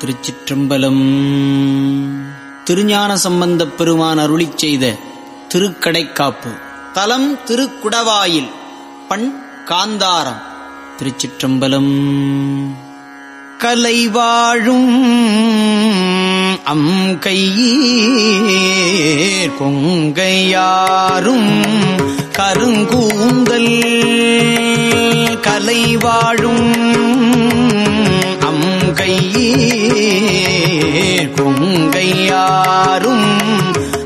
திருச்சிற்றம்பலம். திருஞான சம்பந்தப் பெருமான் அருளிச் செய்த திருக்கடைக்காப்பு. தலம் திருக்குடவாயில் பண் காந்தாரம் திருச்சிற்றம்பலம். கலைவாழும் அம் கையீர் கொங்கையாரும் கருங்கூந்தல். கலைவாழும் வாழும் கொங்கையாரும்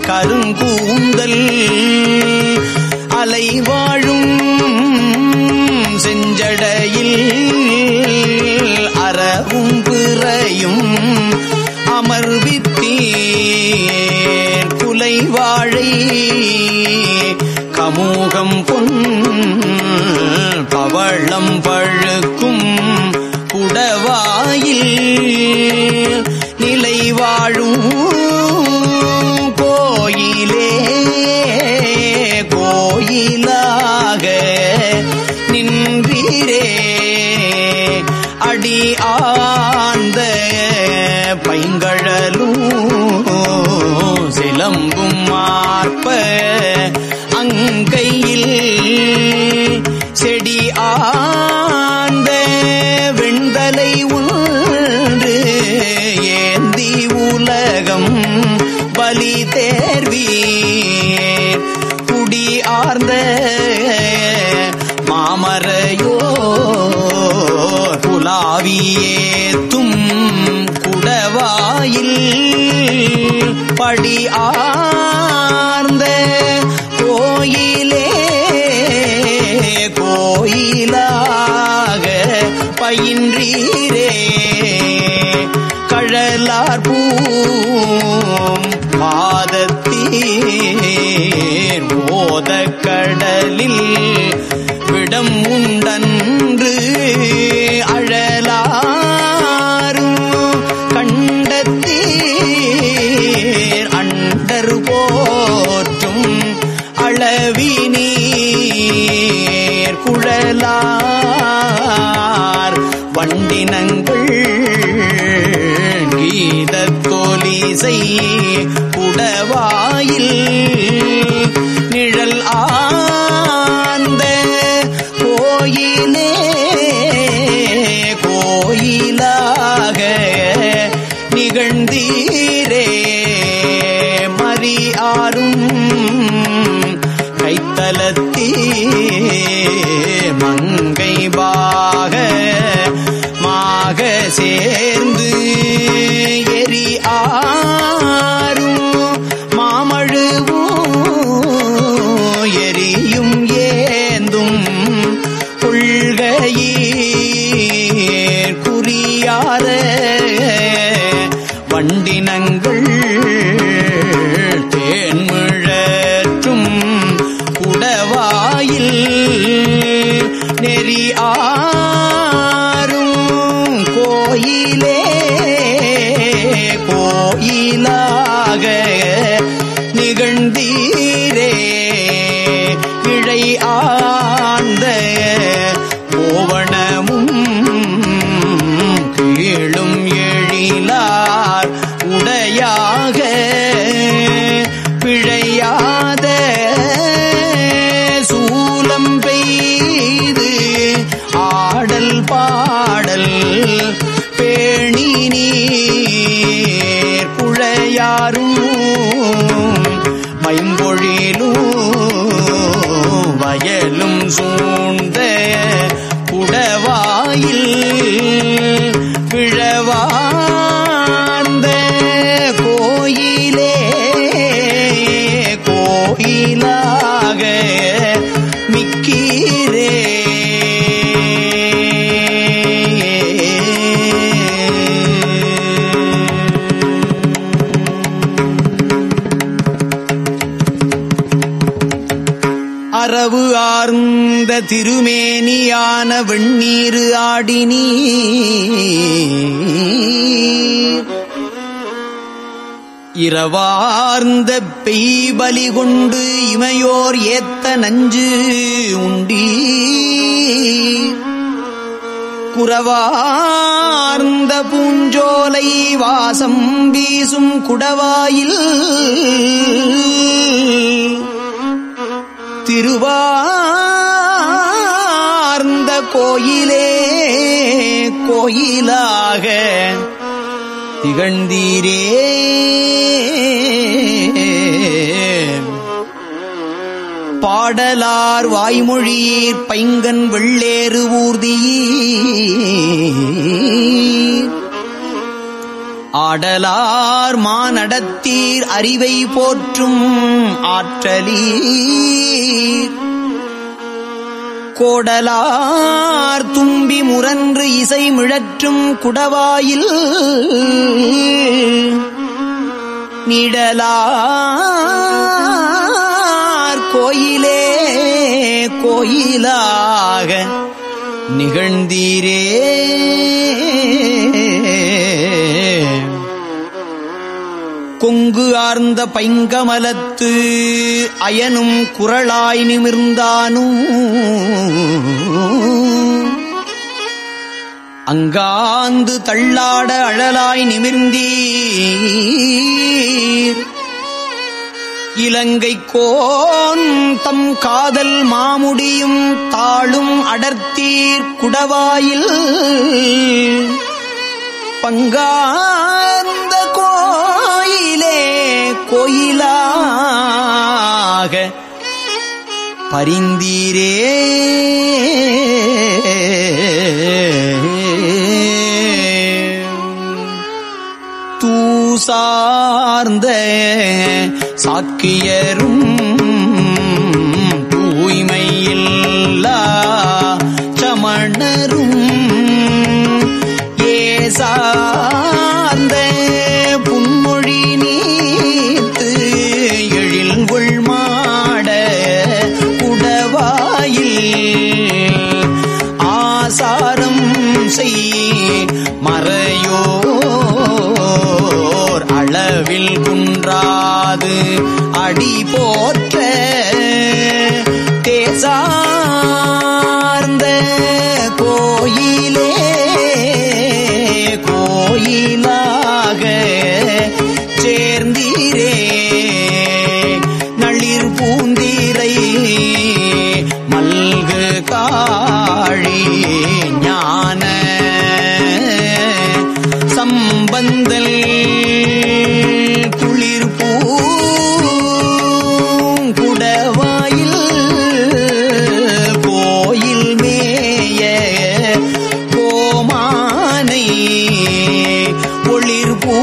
கருங்கூந்தல் அலை வாழும் செஞ்சடையில் அறவும் பிறையும் அமர்வித்தீர் குலை வாழை கமூகம் பொன் பவளம் பழு நிலை வாழும் கோயிலே கோயிலாக நின்றீரே. அடி ஆந்த பைங்கழலும் சிலம்பும் மார்ப்ப அங்கையில் செடி ஆந்த வெண்தலை உன் பலி தேர்வி குடி ஆர்ந்த மாமரையோ புலாவியேத்தும் குடவாயில் படி ஆர்ந்த குழலார் வண்டினங்கள் கீதத்தோலிசை புடவாயில் நிழல் ஆந்த கோயிலே கோயிலாக நிகழ்ந்தீர். தினங்கள் தேன்மிழற்றும் குடவாயில் நெறி வயலும் சூ திருமேனியான வெண்ணீரு ஆடினி இரவார்ந்த பெய்பலி கொண்டு இமையோர் ஏத்த நஞ்சு உண்டி குறவார்ந்த பூஞ்சோலை வாசம் வீசும் குடவாயில் திருவா கோயிலே கோயிலாக திகழ்ந்தீரே. பாடலார் வாய்மொழியீர் பைங்கன் வெள்ளேறு ஊர்தியீர். ஆடலார் மானடத்தீர் அறிவை போற்றும் ஆற்றலீர். கோடலார் தும்பி முரன்று இசை மிழற்றும் குடவாயில் நிடலார் கோயிலே கோயிலாக நிகழ்ந்தீரே. கொங்கு ஆர்ந்த பைங்கமலத்து அயனும் குரலாய் நிமிர்ந்தானும் அங்காந்து தள்ளாட அழலாய் நிமிர்ந்தீர். இலங்கை கோன் தம் காதல் மாமுடியும் தாளும் அடர்த்தீர் குடவாயில். பங்கா கோயிலாக பரிந்தீரே. தூசார்ந்த சாக்கியரும் குடவாயில்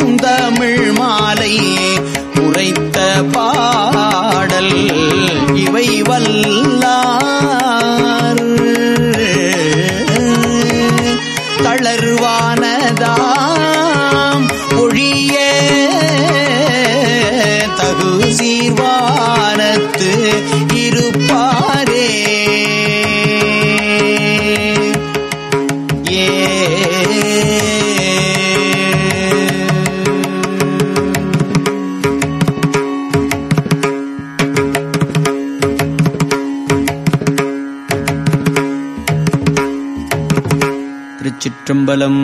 பூந்தமிழ் மா திருச்சிற்றம்பலம்